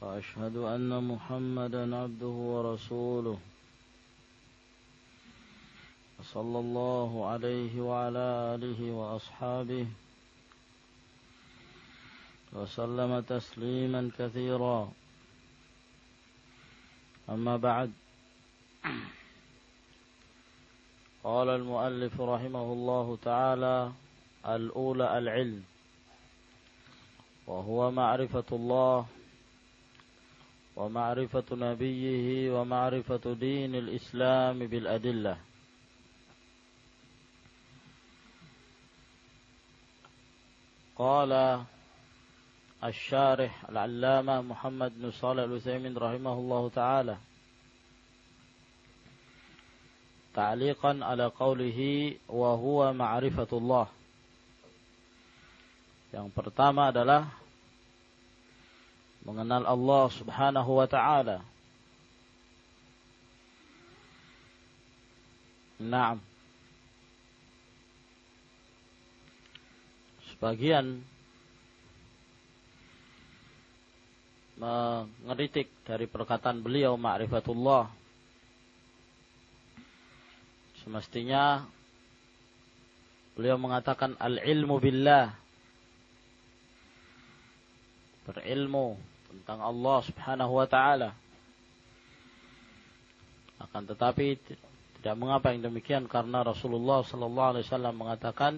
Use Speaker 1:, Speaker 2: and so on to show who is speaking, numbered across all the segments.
Speaker 1: وأشهد أن محمدا عبده ورسوله. صلى الله عليه وعلى آله وأصحابه. وسلم تسليما كثيرا. أما بعد. قال المؤلف رحمه الله تعالى الأولى العلم. وهو معرفة الله ومعرفة نبيه ومعرفة دين الإسلام بالأدلة. قال الشارح العلامة محمد بن صالح الوثيمين رحمه الله تعالى تعليقا على قوله وهو معرفة الله. Yang pertama adalah mengenal Allah Subhanahu wa taala. Naam. Sebagian mengeritik dari perkataan beliau ma'rifatullah. Semestinya beliau mengatakan al-ilmu billah. Berilmu tentang Allah Subhanahu wa taala. Akan tetapi tidak mengapa yang demikian karena Rasulullah sallallahu alaihi wasallam mengatakan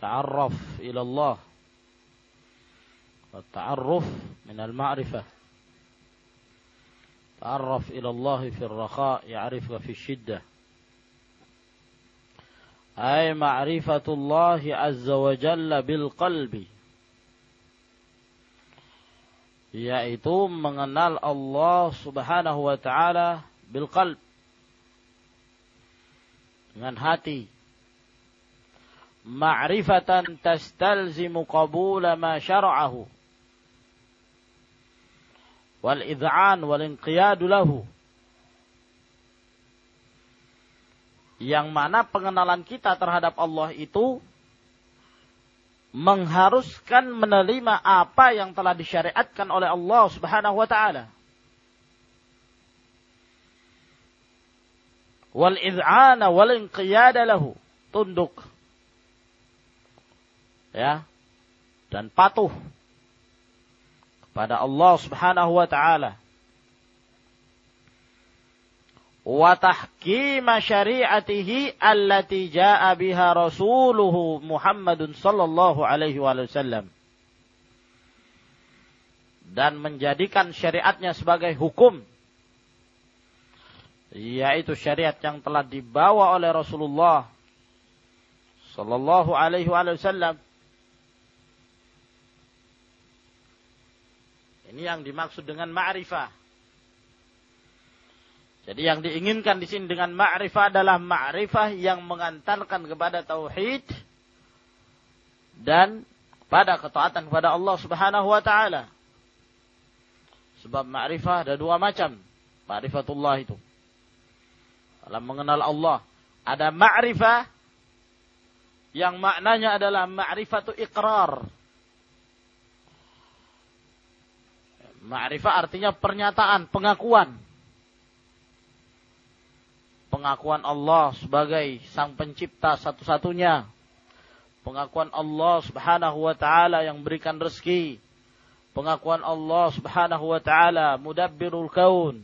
Speaker 1: ta'arraf ila Allah. Ta'arruf min al-ma'rifah. Ta'arraf ila Allah fi ar-rakha ya'rifuka fi shiddah. Ay ma'rifatullah azza wa jalla bil qalbi yaitu mengenal Allah Subhanahu wa taala bil qalb. Dengan hati. Ma'rifatan tastalzimu qabula ma syara'ahu. Wal id'an wal inqiyad lahu. Yang mana pengenalan kita terhadap Allah itu mengharuskan menerima apa yang telah disyariatkan oleh Allah Subhanahu wa taala. Wal iz'ana wal inqiyada lahu, tunduk. Ya. Dan patuh kepada Allah Subhanahu wa taala wa tahkima syari'atihi allati ja'a biha rasuluhu Muhammadun sallallahu alaihi wasallam dan menjadikan syariatnya sebagai hukum. Yaitu syariat yang telah dibawa oleh Rasulullah sallallahu alaihi wasallam ini yang dimaksud dengan ma'rifah jadi yang diinginkan di sini dengan ma'rifah adalah ma'rifah yang mengantarkan kepada tauhid dan pada ketaatan kepada Allah Subhanahu wa taala. Sebab ma'rifah ada dua macam. Ma'rifatullah itu. Dalam mengenal Allah, ada ma'rifah yang maknanya adalah ma'rifatu iqrar. Ma'rifah artinya pernyataan, pengakuan pengakuan Allah sebagai sang pencipta satu-satunya. Pengakuan Allah subhanahu wa ta'ala yang berikan rezeki. Pengakuan Allah subhanahu wa ta'ala mudabbirul kaun.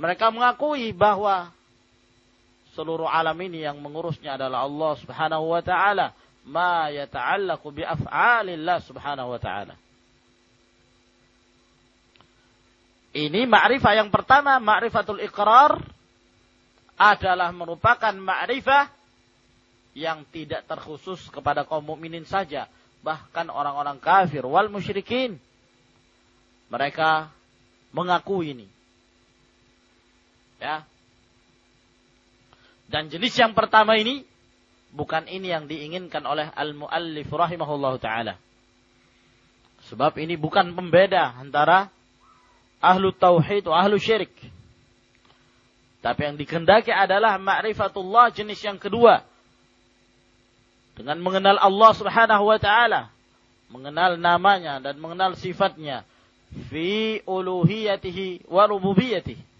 Speaker 1: Mereka mengakui bahwa seluruh alam ini yang mengurusnya adalah Allah subhanahu wa ta'ala. Ma yata'allaku subhanahu wa ta'ala. Ini ma'rifah yang pertama, ma'rifatul iqrar adalah merupakan ma'rifah yang tidak terkhusus kepada kaum mukminin saja, bahkan orang-orang kafir wal musyrikin. Mereka mengaku ini. Ya. Dan jenis yang pertama ini bukan ini yang diinginkan oleh al-muallif rahimahullahu taala. Sebab ini bukan pembeda antara ahlu tauhid wa ahlu syirik. Tapi yang dikendaki adalah ma'rifatullah jenis yang kedua. Dengan mengenal Allah subhanahu wa ta'ala. Mengenal namanya dan mengenal sifatnya. Fi uluhiyatihi wa rububiyatihi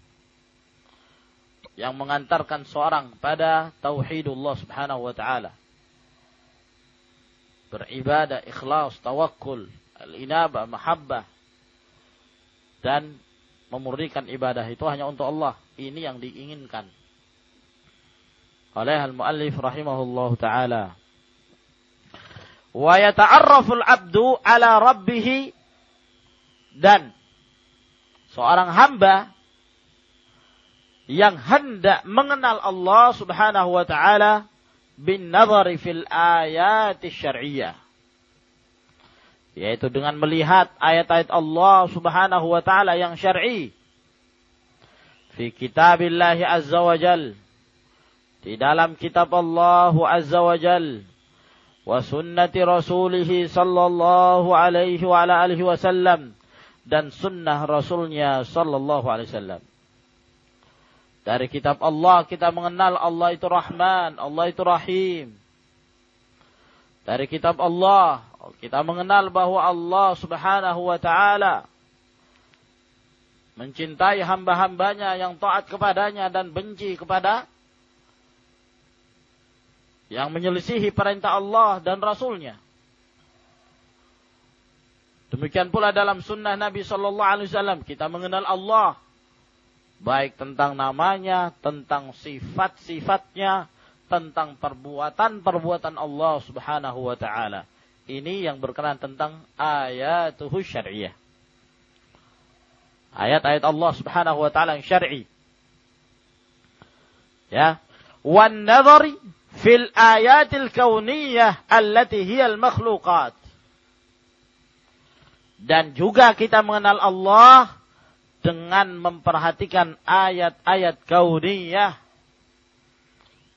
Speaker 1: yang mengantarkan seorang pada tauhidullah subhanahu wa ta'ala. Beribadah, ikhlas, tawakul, al-inabah, mahabbah. Dan memurnikan ibadah itu hanya untuk Allah. Ini yang diinginkan. Oleh al-muallif rahimahullah ta'ala. Wa yata'arraful abdu ala rabbih dan seorang hamba yang hendak mengenal Allah Subhanahu wa taala bin nazari fil ayat syar'iyyah yaitu dengan melihat ayat-ayat Allah Subhanahu wa taala yang syar'i. Fi kitabillah azza wa jal. Di dalam kitab Allah azza wa jal. Wa sunnati rasulih sallallahu alaihi wa ala alihi wasallam dan sunnah rasulnya sallallahu alaihi wasallam dari kitab Allah kita mengenal Allah itu Rahman, Allah itu Rahim. Dari kitab Allah kita mengenal bahwa Allah Subhanahu wa taala mencintai hamba-hambanya yang taat kepadanya dan benci kepada yang menyelisihi perintah Allah dan Rasulnya. Demikian pula dalam sunnah Nabi Sallallahu Alaihi Wasallam kita mengenal Allah baik tentang namanya, tentang sifat-sifatnya, tentang perbuatan-perbuatan Allah Subhanahu wa taala. Ini yang berkenan tentang ayatuhu syariah. Ayat-ayat Allah Subhanahu wa taala yang syar'i. Ya. Wan nadhari fil ayatil kauniyah allati hiya al. Dan juga kita mengenal Allah dengan memperhatikan ayat-ayat kauniyah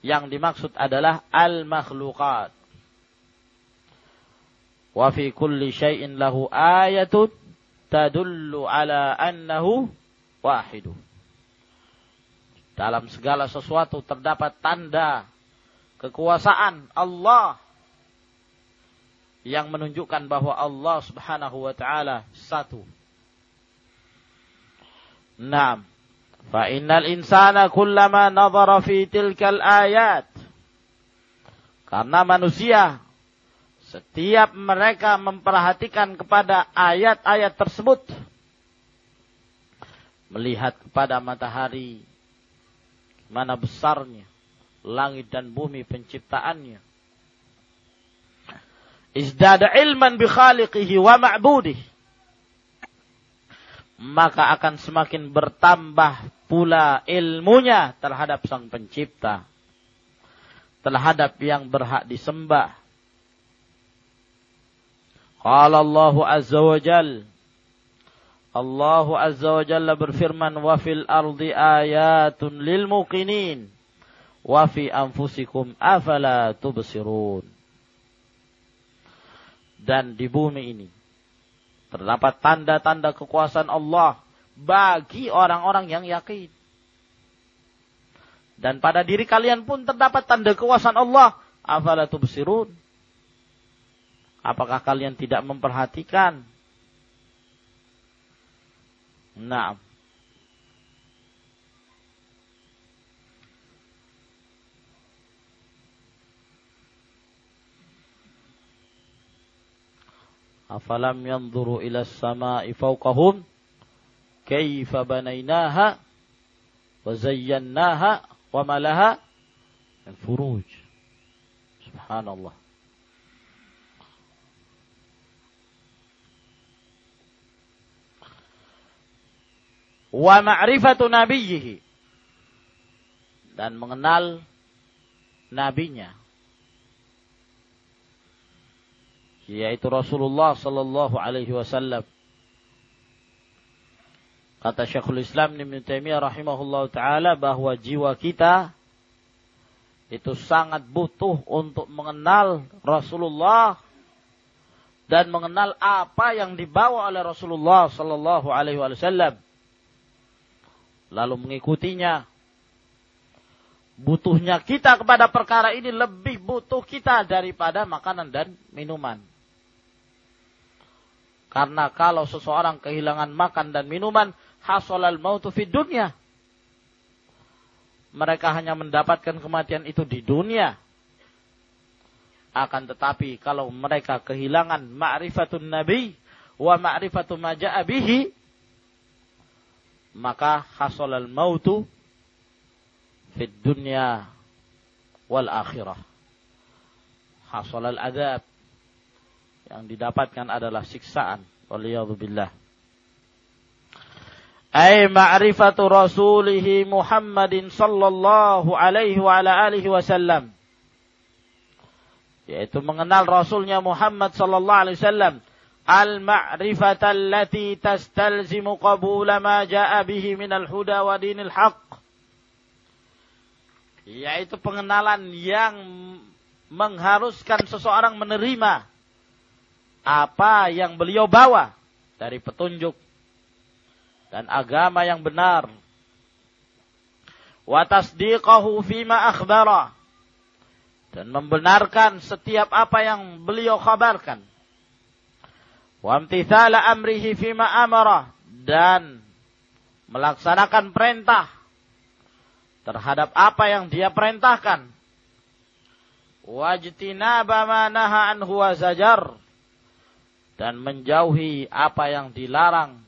Speaker 1: yang dimaksud adalah al-makhluqat. Wa fi kulli syai'in lahu ayatun tadullu ala annahu wahidu. Dalam segala sesuatu terdapat tanda kekuasaan Allah yang menunjukkan bahwa Allah Subhanahu wa taala satu. Naam. Fa innal insana kullama nadhara fi tilkal ayat. Karena manusia setiap mereka memperhatikan kepada ayat-ayat tersebut melihat kepada matahari mana besarnya langit dan bumi penciptaannya izdada ilman bi khaliqihi wa ma'budihi maka akan semakin bertambah pula ilmunya terhadap sang pencipta. Terhadap yang berhak disembah. Qala Allah Azza wa Jal. Allah Azza wa Jalla berfirman, Wa fil ardi ayatun lil muqinin. Wa fi anfusikum afala tubsirun. Dan di bumi ini Terdapat tanda-tanda kekuasaan Allah bagi orang-orang yang yakin. Dan pada diri kalian pun terdapat tanda kekuasaan Allah. Afala tubsirun. Apakah kalian tidak memperhatikan? Nah, afalam yanzuru ila samai fawqahum? Kaifa banainaha wa zayyannaha wa malaha min furuj subhanallah wa ma'rifatu nabiyhi dan mengenal nabinya. Yaitu Rasulullah sallallahu alaihi wasallam. Kata Syekhul Islam Ibn Taimiyah rahimahullah taala bahwa jiwa kita itu sangat butuh untuk mengenal Rasulullah dan mengenal apa yang dibawa oleh Rasulullah sallallahu alaihi wasallam lalu mengikutinya butuhnya kita kepada perkara ini lebih butuh kita daripada makanan dan minuman karena kalau seseorang kehilangan makan dan minuman, hasolal mautu fid dunia. Mereka hanya mendapatkan kematian itu di dunia. Akan tetapi kalau mereka kehilangan ma'rifatun nabi wa ma'rifatu maja'a bihi, maka hasolal mautu fid dunia wal akhirah. Hasolal adab yang didapatkan adalah siksaan. Waliyadzubillah. Ay ma'rifatu rasulih Muhammadin sallallahu alaihi wa ala alihi wasallam. Yaitu mengenal Rasulnya Muhammad sallallahu alaihi wasallam. Allati tastalzimu qabula ma ja'a bihi minal huda wa dinil haqq. Yaitu pengenalan yang mengharuskan seseorang menerima apa yang beliau bawa dari petunjuk dan agama yang benar. Wa tasdiqahu fima akhbara dan membenarkan setiap apa yang beliau kabarkan. Wa amtithala amrihi fima amara dan melaksanakan perintah terhadap apa yang dia perintahkan. Wajtinaba ma naha anhu wa zajar dan menjauhi apa yang dilarang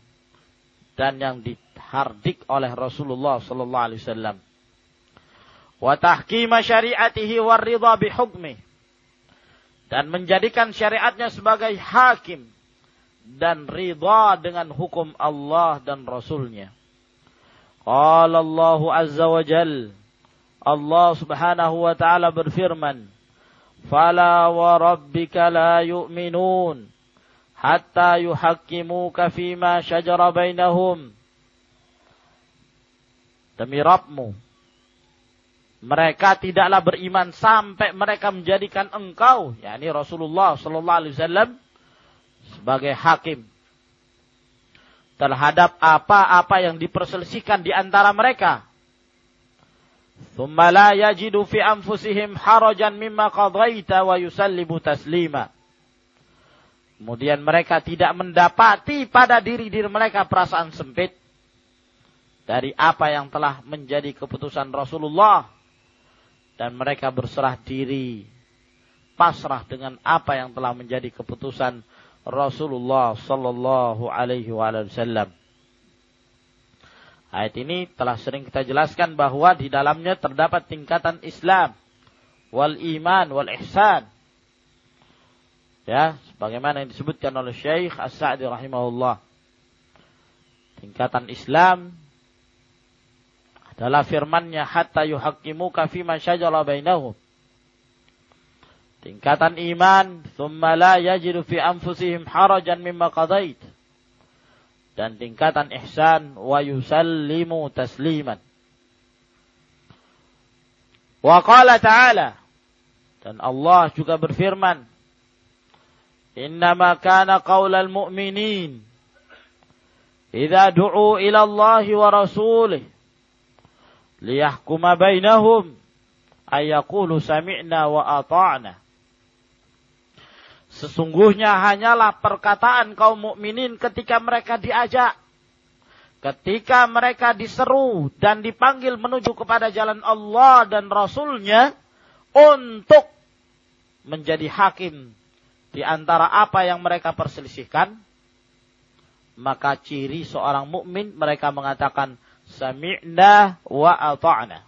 Speaker 1: dan yang dihardik oleh Rasulullah sallallahu alaihi wasallam. Wa tahkim syariatihi war ridha bi hukmi dan menjadikan syariatnya sebagai hakim dan ridha dengan hukum Allah dan Rasulnya. Qala Allah Azza wa Jal Allah Subhanahu wa taala berfirman, "Fala wa rabbika la yu'minun" hatta yuhakkimuka fima syajara bainahum demi Rabbmu mereka tidaklah beriman sampai mereka menjadikan engkau yakni Rasulullah sallallahu alaihi wasallam sebagai hakim terhadap apa-apa yang diperselisihkan di antara mereka. Yajidu fi anfusihim harajan mimma wa. Kemudian mereka tidak mendapati pada diri-diri mereka perasaan sempit dari apa yang telah menjadi keputusan Rasulullah dan mereka berserah diri pasrah dengan apa yang telah menjadi keputusan Rasulullah sallallahu alaihi wasallam. Ayat ini telah sering kita jelaskan bahwa di dalamnya terdapat tingkatan Islam wal iman wal ihsan Ya, sebagaimana yang disebutkan oleh Syekh As-Sa'di rahimahullah. Tingkatan Islam adalah firmannya hatta yuhaqqimuka fima syajara bainahum tingkatan iman, thumma la yajidu fi anfusihim harajan mimma qadait. Dan tingkatan ihsan, wa yusallimu tasliman. Wa qala ta'ala, dan Allah juga berfirman, Innama kana qawlal mu'minin, idha du'u ila Allahi wa rasulih, liyahkuma bainahum, ayakulu sami'na wa ata'na. Sesungguhnya hanyalah perkataan kaum mukminin ketika mereka diajak, ketika mereka diseru dan dipanggil menuju kepada jalan Allah dan Rasulnya untuk menjadi hakim di antara apa yang mereka perselisihkan, maka ciri seorang mukmin mereka mengatakan sami'na wa ata'na.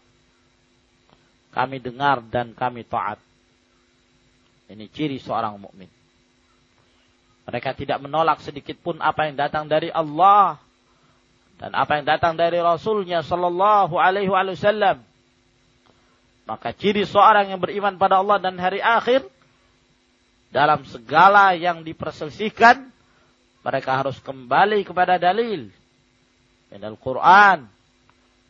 Speaker 1: Kami dengar dan kami taat. Ini ciri seorang mukmin. Mereka tidak menolak sedikit pun apa yang datang dari Allah dan apa yang datang dari Rasulnya Sallallahu Alaihi Wasallam. Maka ciri seorang yang beriman pada Allah dan hari akhir dalam segala yang diperselisihkan mereka harus kembali kepada dalil min al-Quran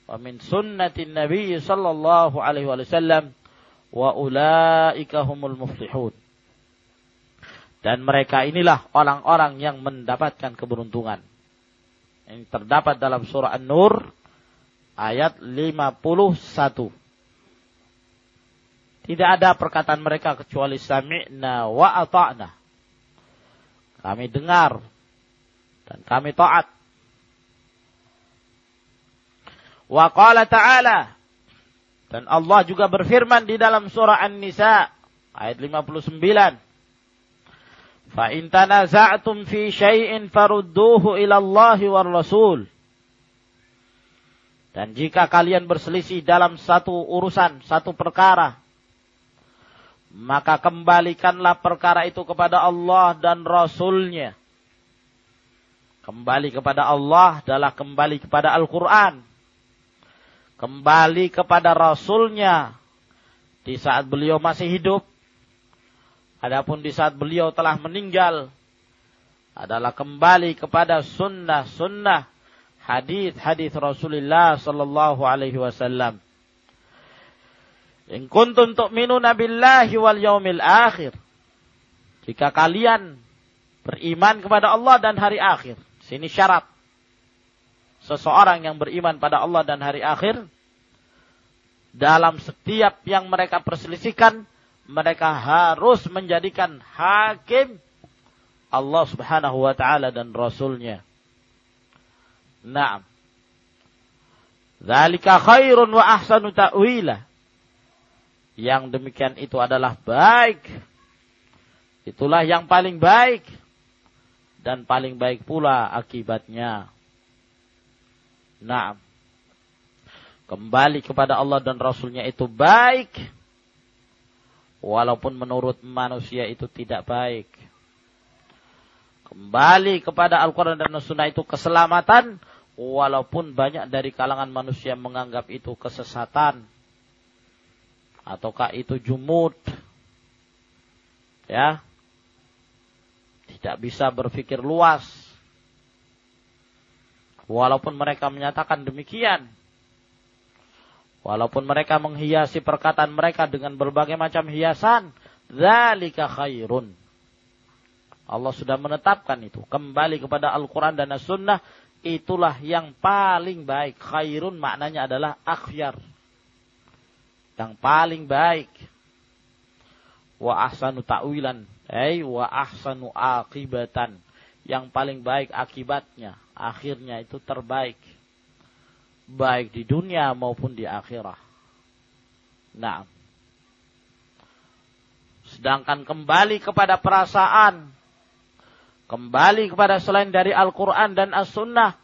Speaker 1: wa min sunnatin Nabi sallallahu alaihi wasallam wa ulaika humul muflihun. Dan mereka inilah orang-orang yang mendapatkan keberuntungan. Yang terdapat dalam surah An-Nur ayat 51. Tidak ada perkataan mereka kecuali sami'na wa ata'na. Kami dengar dan kami taat. Wa qala ta'ala dan Allah juga berfirman di dalam surah An-Nisa ayat 59. Fa in fi syai'in farudduhu ila Allah Rasul. Dan jika kalian berselisih dalam satu urusan, satu perkara, maka kembalikanlah perkara itu kepada Allah dan Rasulnya. Kembali kepada Allah adalah kembali kepada Al-Quran kembali kepada Rasulnya di saat beliau masih hidup. Adapun di saat beliau telah meninggal adalah kembali kepada sunnah-sunnah hadis-hadis Rasulullah sallallahu alaihi wasallam. In kuntum tu'minuna billahi wal yaumil akhir. Jika kalian beriman kepada Allah dan hari akhir. Sini syarat seseorang yang beriman pada Allah dan hari akhir dalam setiap yang mereka perselisihkan mereka harus menjadikan hakim Allah Subhanahu wa taala dan rasulnya. Naam. Zalika khairun wa ahsanu ta'wila. Yang demikian itu adalah baik. Itulah yang paling baik dan paling baik pula akibatnya. Nah, kembali kepada Allah dan Rasulnya itu baik, walaupun menurut manusia itu tidak baik. Kembali kepada Al-Quran dan Sunnah itu keselamatan, walaupun banyak dari kalangan manusia menganggap itu kesesatan. Ataukah itu jumud. Ya. Tidak bisa berpikir luas Walaupun mereka menyatakan demikian. Walaupun mereka menghiasi perkataan mereka dengan berbagai macam hiasan. Zalika khairun. Allah sudah menetapkan itu. Kembali kepada Al-Quran dan As-Sunnah. Itulah yang paling baik. Khairun maknanya adalah akhyar. Yang paling baik. Wa ahsanu ta'wilan. Eh, wa ahsanu akibatan. Yang paling baik akibatnya akhirnya itu terbaik. Baik di dunia maupun di akhirat. Nah. Sedangkan kembali kepada perasaan. Kembali kepada selain dari Al-Quran dan As-Sunnah.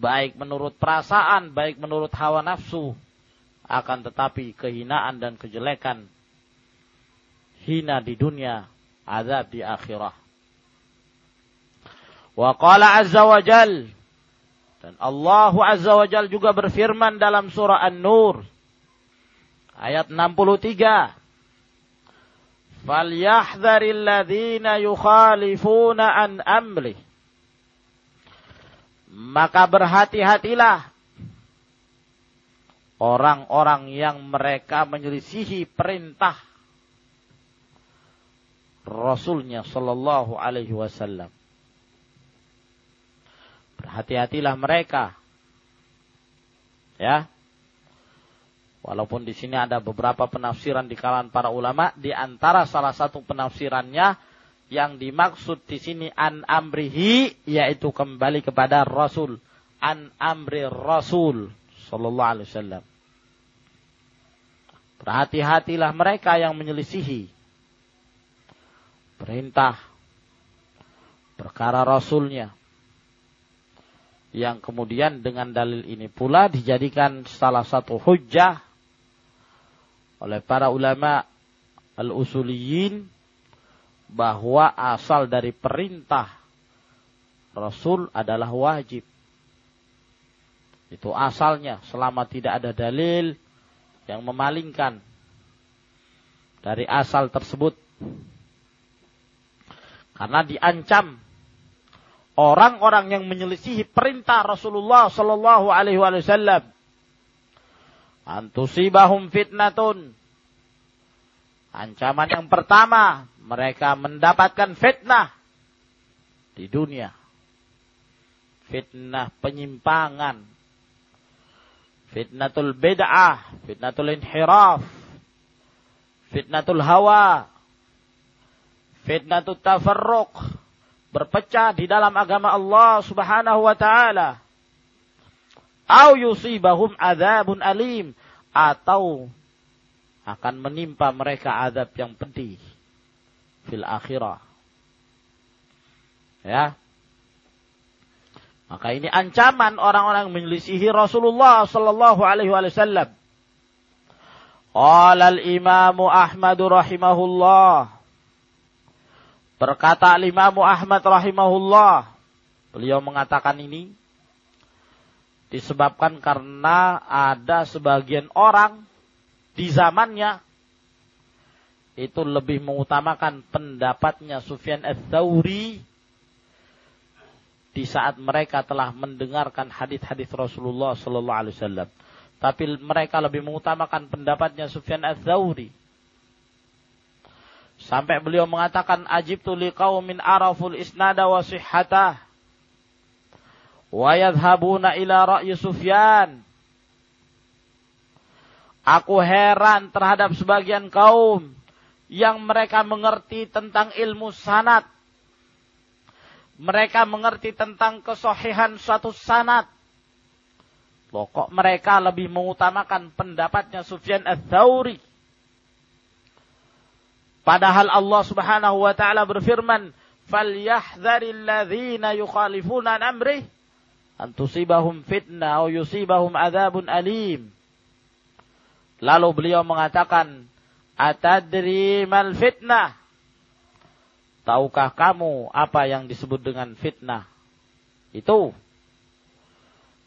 Speaker 1: Baik menurut perasaan, baik menurut hawa nafsu. Akan tetapi kehinaan dan kejelekan. Hina di dunia, azab di akhirat. Wa qala azza wa jal. Dan Allah azza wa jal juga berfirman dalam surah An-Nur. Ayat 63. Falyahdharil ladzina yukhalifuna an amri. Maka berhati-hatilah orang-orang yang mereka menyelisihi perintah Rasulnya sallallahu alaihi wasallam. Berhati-hatilah mereka. Ya. Walaupun di sini ada beberapa penafsiran di kalangan para ulama, di antara salah satu penafsirannya yang dimaksud di sini an amrihi yaitu kembali kepada Rasul, an amri Rasul sallallahu alaihi wasallam. Berhati-hatilah mereka yang menyelisihi perintah perkara Rasulnya yang kemudian dengan dalil ini pula dijadikan salah satu hujjah oleh para ulama al-usuliyin bahwa asal dari perintah Rasul adalah wajib. Itu asalnya selama tidak ada dalil yang memalingkan dari asal tersebut. Karena diancam orang-orang yang menyelisihi perintah Rasulullah sallallahu alaihi wasallam. Antusibahum fitnatun. Ancaman yang pertama mereka mendapatkan fitnah di dunia. Fitnah penyimpangan. Fitnatul bid'ah fitnatul inhiraf fitnatul hawa fitnatul tafarruq berpecah di dalam agama Allah Subhanahu wa taala. Au yusibahum adzabun alim. Atau akan menimpa mereka azab yang pedih. Fil akhirah. Ya. Maka ini ancaman orang-orang menyelisihi Rasulullah sallallahu alaihi wasallam. Qala al-Imam Ahmad rahimahullah Berkata Imam Ahmad rahimahullah, beliau mengatakan ini disebabkan karena ada sebagian orang di zamannya itu lebih mengutamakan pendapatnya Sufyan ats-Tsauri di saat mereka telah mendengarkan hadis-hadis Rasulullah sallallahu alaihi wasallam. Tapi mereka lebih mengutamakan pendapatnya Sufyan ats-Tsauri Sampai beliau mengatakan ajibtu liqaumin araful isnada wa sihhatah wa yadhhabuna ila ra'yi Sufyan. Aku heran terhadap sebagian kaum yang mereka mengerti tentang ilmu sanat. Mereka mengerti tentang kesohihan suatu sanat. Pokok mereka lebih mengutamakan pendapatnya Sufyan ats-Tsauri Padahal Allah Subhanahu wa taala berfirman, "Falyahdharil ladzina yukhalifuna an amrih an tusibahum fitnah atau yusibahum adzabun alim." Lalu beliau mengatakan, "Atadri mal fitnah?" Tahukah kamu apa yang disebut dengan fitnah? Itu.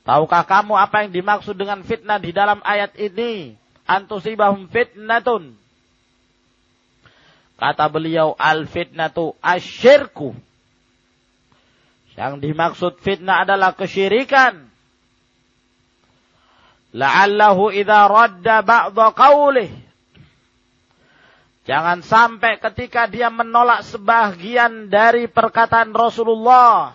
Speaker 1: Tahukah kamu apa yang dimaksud dengan fitnah di dalam ayat ini? Antusibahum fitnatun Kata beliau, al-fitnatu asyirku. Yang dimaksud fitnah adalah kesyirikan. La'allahu idha radda ba'da qawlih. Jangan sampai ketika dia menolak sebagian dari perkataan Rasulullah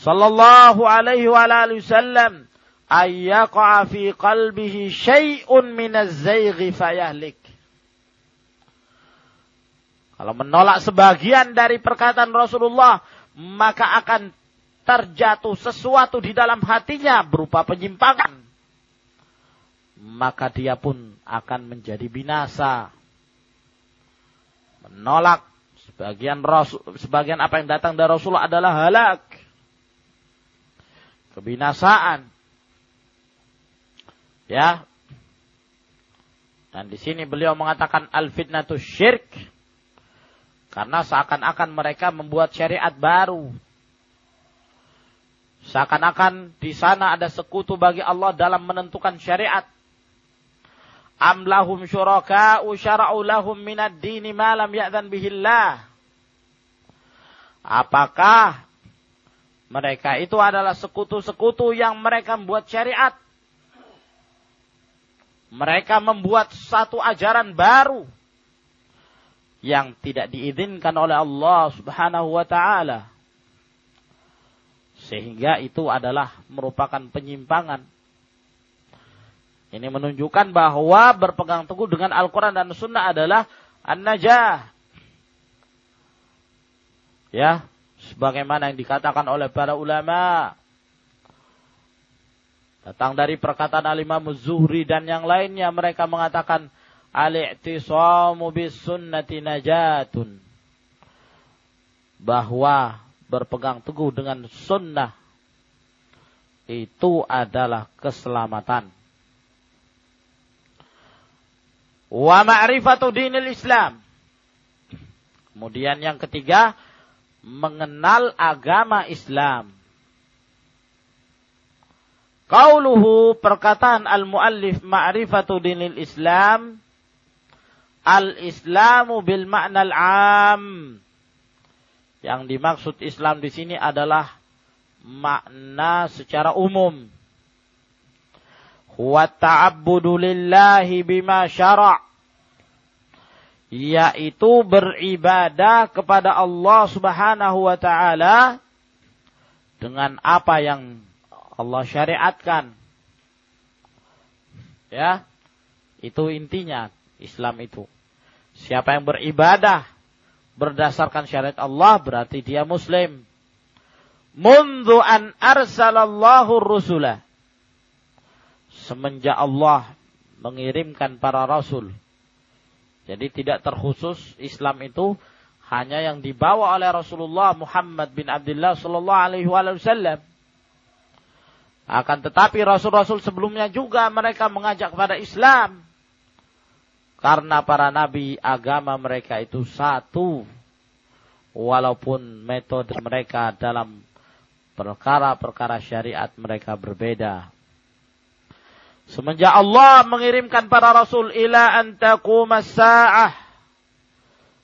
Speaker 1: sallallahu alaihi wa alihi wasallam ayyaqa fi qalbihi syai'un min az-zayghi fayahlik. Kalau menolak sebagian dari perkataan Rasulullah, maka akan terjatuh sesuatu di dalam hatinya berupa penyimpangan. Maka dia pun akan menjadi binasa. Menolak sebagian Rasul, sebagian apa yang datang dari Rasulullah adalah halak. Kebinasaan. Ya. Dan di sini beliau mengatakan al-fitnatu syirk karena seakan-akan mereka membuat syariat baru. Seakan-akan di sana ada sekutu bagi Allah dalam menentukan syariat. Amlahum syuraka'u syara'u lahum minad dini ma lam ya'zan bihillah. Apakah mereka itu adalah sekutu-sekutu yang mereka membuat syariat? Mereka membuat satu ajaran baru yang tidak diizinkan oleh Allah Subhanahu wa taala. Sehingga itu adalah merupakan penyimpangan. Ini menunjukkan bahwa berpegang teguh dengan Al-Quran dan Sunnah adalah an-najah. Ya, sebagaimana yang dikatakan oleh para ulama. Datang dari perkataan Al-Imam Zuhri dan yang lainnya mereka mengatakan al-i'tisamu bis sunnati najatun. Bahwa berpegang teguh dengan sunnah itu adalah keselamatan. Wa ma'rifatu dinil Islam. Kemudian yang ketiga, mengenal agama Islam. Qauluhu perkataan al-muallif ma'rifatu dinil Islam Al-Islamu bil makna al-am. Yang dimaksud Islam di sini adalah makna secara umum. Huwa ta'abbudu lillahi bima syara' yaitu beribadah kepada Allah Subhanahu wa taala dengan apa yang Allah syariatkan. Ya. Itu intinya Islam itu. Siapa yang beribadah berdasarkan syariat Allah berarti dia muslim. Mundu an arsalallahu rusulah. Semenjak Allah mengirimkan para rasul. Jadi tidak terkhusus Islam itu hanya yang dibawa oleh Rasulullah Muhammad bin Abdullah sallallahu alaihi wasallam. Akan tetapi rasul-rasul sebelumnya juga mereka mengajak kepada Islam. Karena para nabi agama mereka itu satu. Walaupun metode mereka dalam perkara-perkara syariat mereka berbeda. Semenjak Allah mengirimkan para rasul ila antakum sa'ah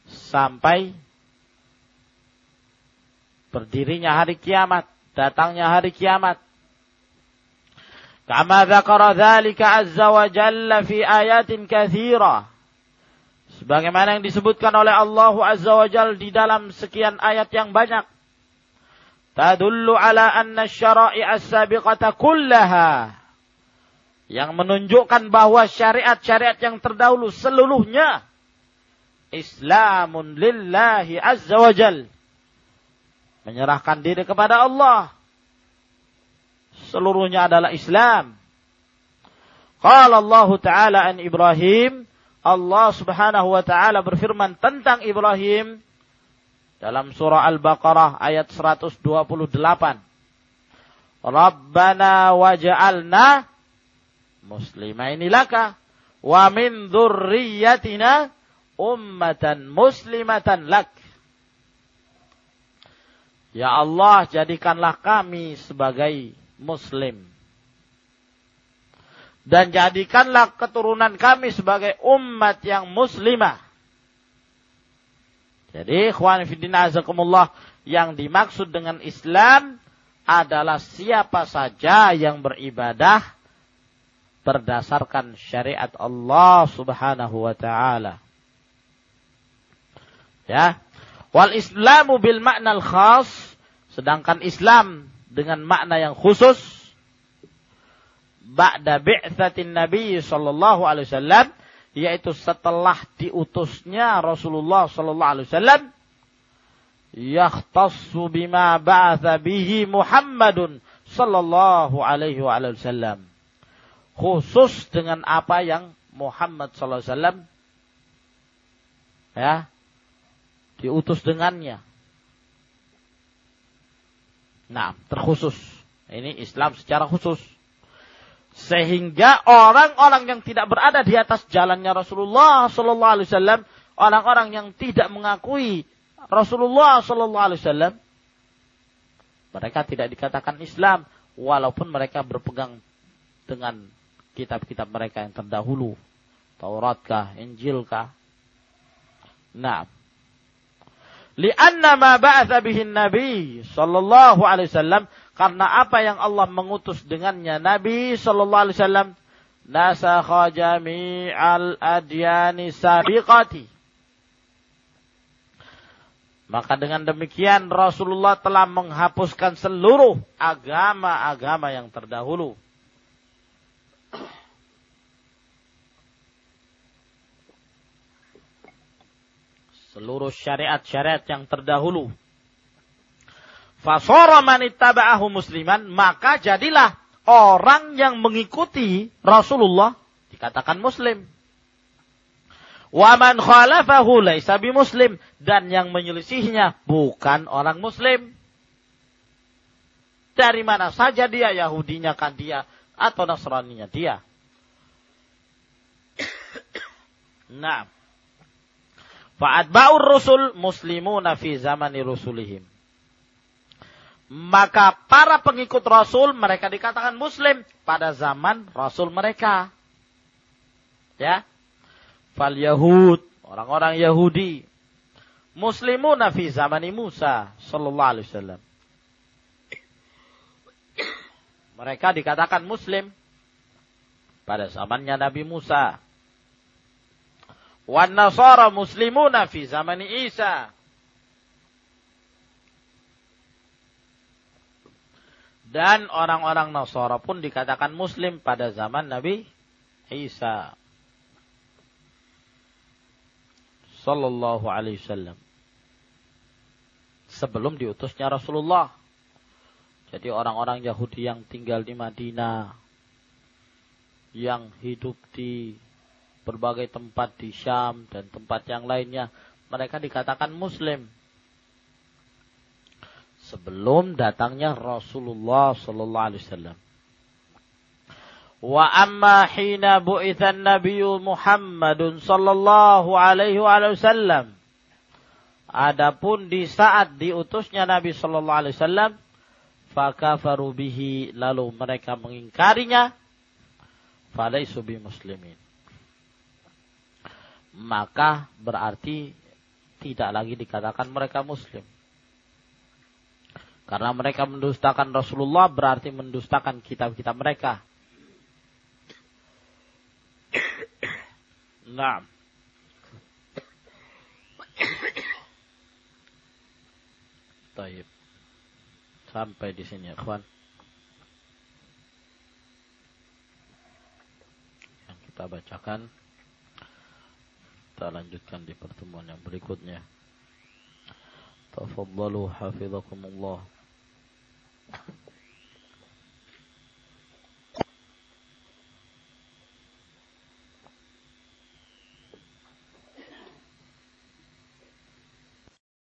Speaker 1: sampai berdirinya hari kiamat, datangnya hari kiamat. Dzakara dzalika azza wa jalla fi ayatin katsira. Sebagaimana yang disebutkan oleh Allah azza wa jalla di dalam sekian ayat yang banyak. Tadullu ala anna syara'i as-sabiqata kullaha. Yang menunjukkan bahwa syariat-syariat yang terdahulu seluruhnya Islamun lillahi azza wa jalla menyerahkan diri kepada Allah. Seluruhnya adalah Islam. Qala Allah Ta'ala an Ibrahim, Allah Subhanahu wa taala berfirman tentang Ibrahim dalam surah Al-Baqarah ayat 128. Rabbana waj'alna muslimaini laka wa min dzurriyyatina ummatan muslimatan lak. Ya Allah, jadikanlah kami sebagai muslim. Dan jadikanlah keturunan kami sebagai umat yang muslimah. Jadi, ikhwan azakumullah, yang dimaksud dengan Islam adalah siapa saja yang beribadah berdasarkan syariat Allah Subhanahu wa taala. Ya, Wal Islamu bil makna khas, sedangkan Islam dengan makna yang khusus ba'da bi'tsatin Nabi sallallahu alaihi wasallam yaitu setelah diutusnya Rasulullah sallallahu alaihi wasallam yahtassu bima ba'atha bihi Muhammadun sallallahu alaihi wasallam khusus dengan apa yang Muhammad sallallahu alaihi wasallam ya diutus dengannya. Nah, terkhusus. Ini Islam secara khusus. Sehingga orang-orang yang tidak berada di atas jalannya Rasulullah Sallallahu Alaihi Wasallam, orang-orang yang tidak mengakui Rasulullah Sallallahu Alaihi Wasallam, mereka tidak dikatakan Islam, walaupun mereka berpegang dengan kitab-kitab mereka yang terdahulu, Tauratkah, Injilkah. Nah, Lianna ma ba'atha bihin Nabi sallallahu alaihi wasallam. Karena apa yang Allah mengutus dengannya Nabi sallallahu alaihi wasallam? Nasakha jami'al adyani sabiqati. Maka dengan demikian Rasulullah telah menghapuskan seluruh agama-agama yang terdahulu seluruh syariat-syariat yang terdahulu. Fasara man musliman, maka jadilah orang yang mengikuti Rasulullah dikatakan muslim. Wa man khalafahu laisa muslim dan yang menyelisihinya bukan orang muslim. Dari mana saja dia Yahudinya kan dia atau Nasraninya dia. nah, Fa'atba'ur rusul muslimuna fi zamani rusulihim. Maka para pengikut Rasul mereka dikatakan Muslim pada zaman Rasul mereka. Ya, fal Yahud orang-orang Yahudi, muslimuna fi zamani Musa sallallahu alaihi wasallam. Mereka dikatakan muslim pada zamannya Nabi Musa. Wan nasara muslimuna fi zamani Isa. Dan orang-orang Nasara pun dikatakan muslim pada zaman Nabi Isa. Sallallahu alaihi wasallam. Sebelum diutusnya Rasulullah. Jadi orang-orang Yahudi yang tinggal di Madinah. Yang hidup di berbagai tempat di Syam dan tempat yang lainnya. Mereka dikatakan muslim sebelum datangnya Rasulullah sallallahu alaihi wasallam. Wa amma hina bu'itha an-nabiy Muhammadun sallallahu alaihi wasallam. Adapun di saat diutusnya Nabi sallallahu alaihi wasallam, fakafaru bihi lalu mereka mengingkarinya, falaisu bi muslimin. Maka berarti tidak lagi dikatakan mereka muslim. Karena mereka mendustakan Rasulullah berarti mendustakan kitab-kitab mereka. Nah. Taib. Sampai di sini, kawan. Yang kita bacakan. Kita lanjutkan di pertemuan yang berikutnya. Tafadhalu hafizakumullah.